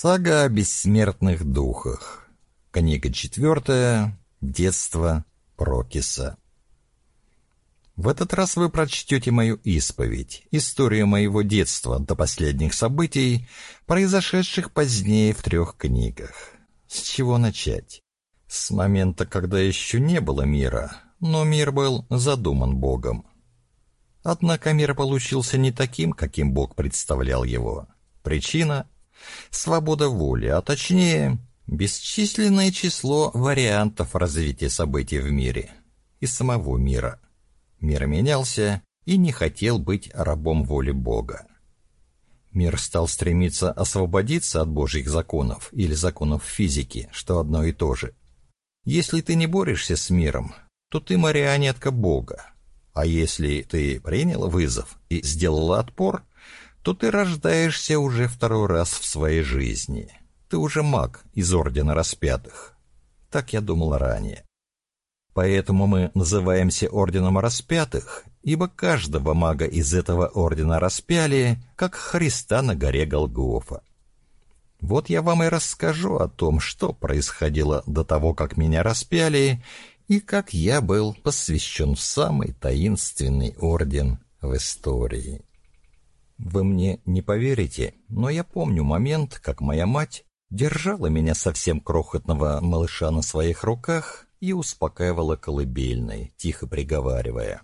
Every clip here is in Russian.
Сага о бессмертных духах. Книга четвертая. Детство Прокиса. В этот раз вы прочтете мою исповедь, историю моего детства до последних событий, произошедших позднее в трех книгах. С чего начать? С момента, когда еще не было мира, но мир был задуман Богом. Однако мир получился не таким, каким Бог представлял его. Причина свобода воли, а точнее, бесчисленное число вариантов развития событий в мире и самого мира. Мир менялся и не хотел быть рабом воли Бога. Мир стал стремиться освободиться от Божьих законов или законов физики, что одно и то же. Если ты не борешься с миром, то ты марионетка Бога. А если ты принял вызов и сделал отпор, то ты рождаешься уже второй раз в своей жизни. Ты уже маг из Ордена Распятых. Так я думал ранее. Поэтому мы называемся Орденом Распятых, ибо каждого мага из этого Ордена распяли, как Христа на горе Голгофа. Вот я вам и расскажу о том, что происходило до того, как меня распяли, и как я был посвящен в самый таинственный орден в истории. Вы мне не поверите, но я помню момент, как моя мать держала меня совсем крохотного малыша на своих руках и успокаивала колыбельной, тихо приговаривая.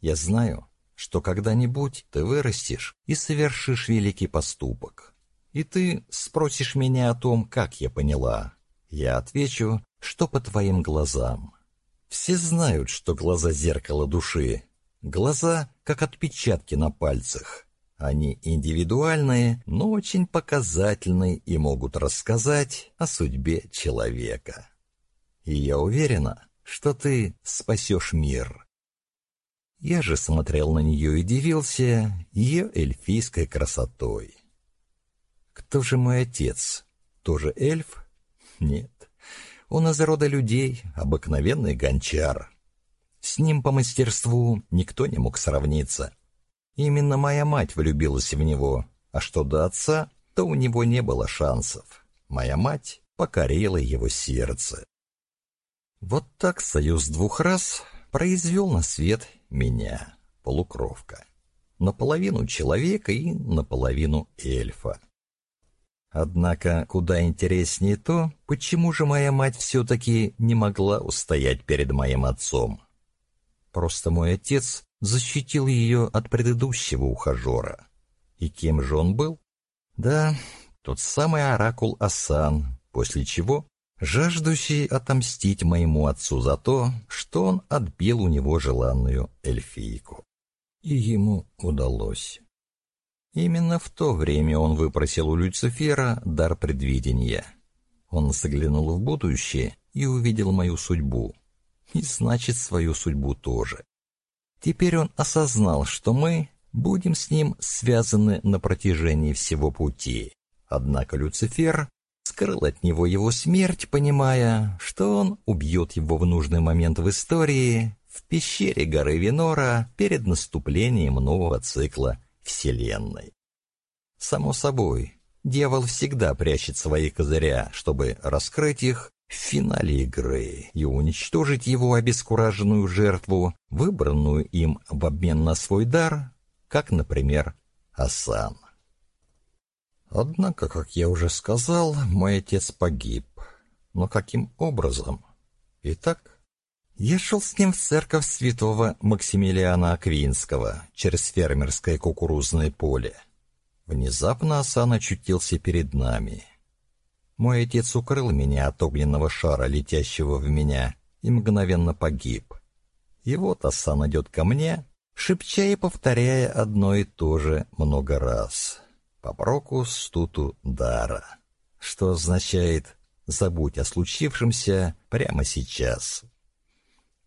«Я знаю, что когда-нибудь ты вырастешь и совершишь великий поступок. И ты спросишь меня о том, как я поняла. Я отвечу, что по твоим глазам. Все знают, что глаза — зеркало души. Глаза, как отпечатки на пальцах. Они индивидуальные, но очень показательные и могут рассказать о судьбе человека. И я уверена, что ты спасешь мир. Я же смотрел на нее и дивился ее эльфийской красотой. Кто же мой отец? Тоже эльф? Нет. Он из рода людей, обыкновенный гончар. С ним по мастерству никто не мог сравниться. Именно моя мать влюбилась в него, а что до отца, то у него не было шансов. Моя мать покорила его сердце. Вот так союз двух раз произвел на свет меня, полукровка. Наполовину человека и наполовину эльфа. Однако куда интереснее то, почему же моя мать все-таки не могла устоять перед моим отцом. Просто мой отец защитил ее от предыдущего ухажера. И кем же он был? Да, тот самый оракул Асан, после чего жаждущий отомстить моему отцу за то, что он отбил у него желанную эльфийку. И ему удалось. Именно в то время он выпросил у Люцифера дар предвидения. Он заглянул в будущее и увидел мою судьбу. И значит, свою судьбу тоже. Теперь он осознал, что мы будем с ним связаны на протяжении всего пути. Однако Люцифер скрыл от него его смерть, понимая, что он убьет его в нужный момент в истории в пещере горы Винора перед наступлением нового цикла Вселенной. Само собой, дьявол всегда прячет свои козыря, чтобы раскрыть их в финале игры и уничтожить его обескураженную жертву, выбранную им в обмен на свой дар, как, например, Асан. Однако, как я уже сказал, мой отец погиб. Но каким образом? Итак, я шел с ним в церковь святого Максимилиана Аквинского через фермерское кукурузное поле. Внезапно Асан очутился перед нами — мой отец укрыл меня от огненного шара, летящего в меня, и мгновенно погиб. И вот Асан идет ко мне, шепча и повторяя одно и то же много раз. «Попроку стуту дара», что означает «забудь о случившемся прямо сейчас».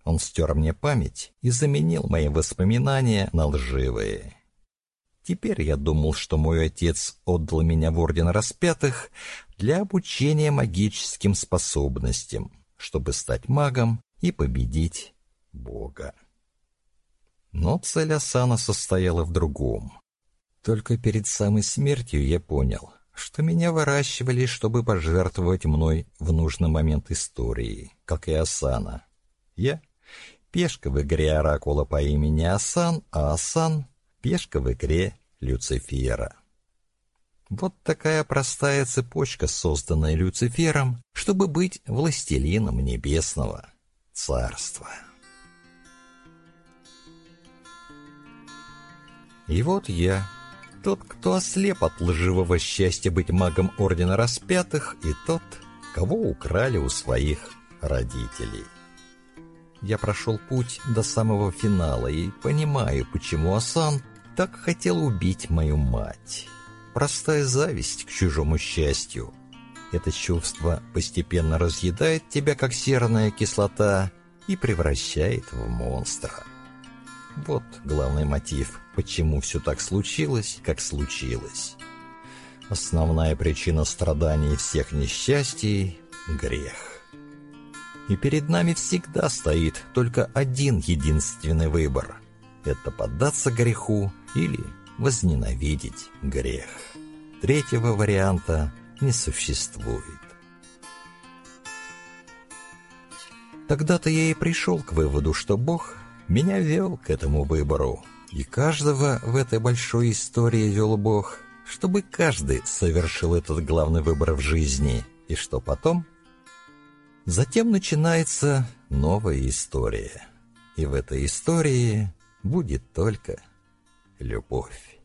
Он стер мне память и заменил мои воспоминания на лживые. Теперь я думал, что мой отец отдал меня в Орден Распятых для обучения магическим способностям, чтобы стать магом и победить Бога. Но цель Асана состояла в другом. Только перед самой смертью я понял, что меня выращивали, чтобы пожертвовать мной в нужный момент истории, как и Асана. Я — пешка в игре Оракула по имени Асан, а Асан — пешка в игре Люцифера. Вот такая простая цепочка, созданная Люцифером, чтобы быть властелином небесного царства. И вот я, тот, кто ослеп от лживого счастья быть магом Ордена Распятых, и тот, кого украли у своих родителей. Я прошел путь до самого финала и понимаю, почему Асан так хотел убить мою мать. Простая зависть к чужому счастью. Это чувство постепенно разъедает тебя, как серная кислота, и превращает в монстра. Вот главный мотив, почему все так случилось, как случилось. Основная причина страданий всех несчастий — грех. И перед нами всегда стоит только один единственный выбор — это поддаться греху или возненавидеть грех. Третьего варианта не существует. Тогда-то я и пришел к выводу, что Бог меня вел к этому выбору. И каждого в этой большой истории вел Бог, чтобы каждый совершил этот главный выбор в жизни. И что потом? Затем начинается новая история. И в этой истории будет только любовь.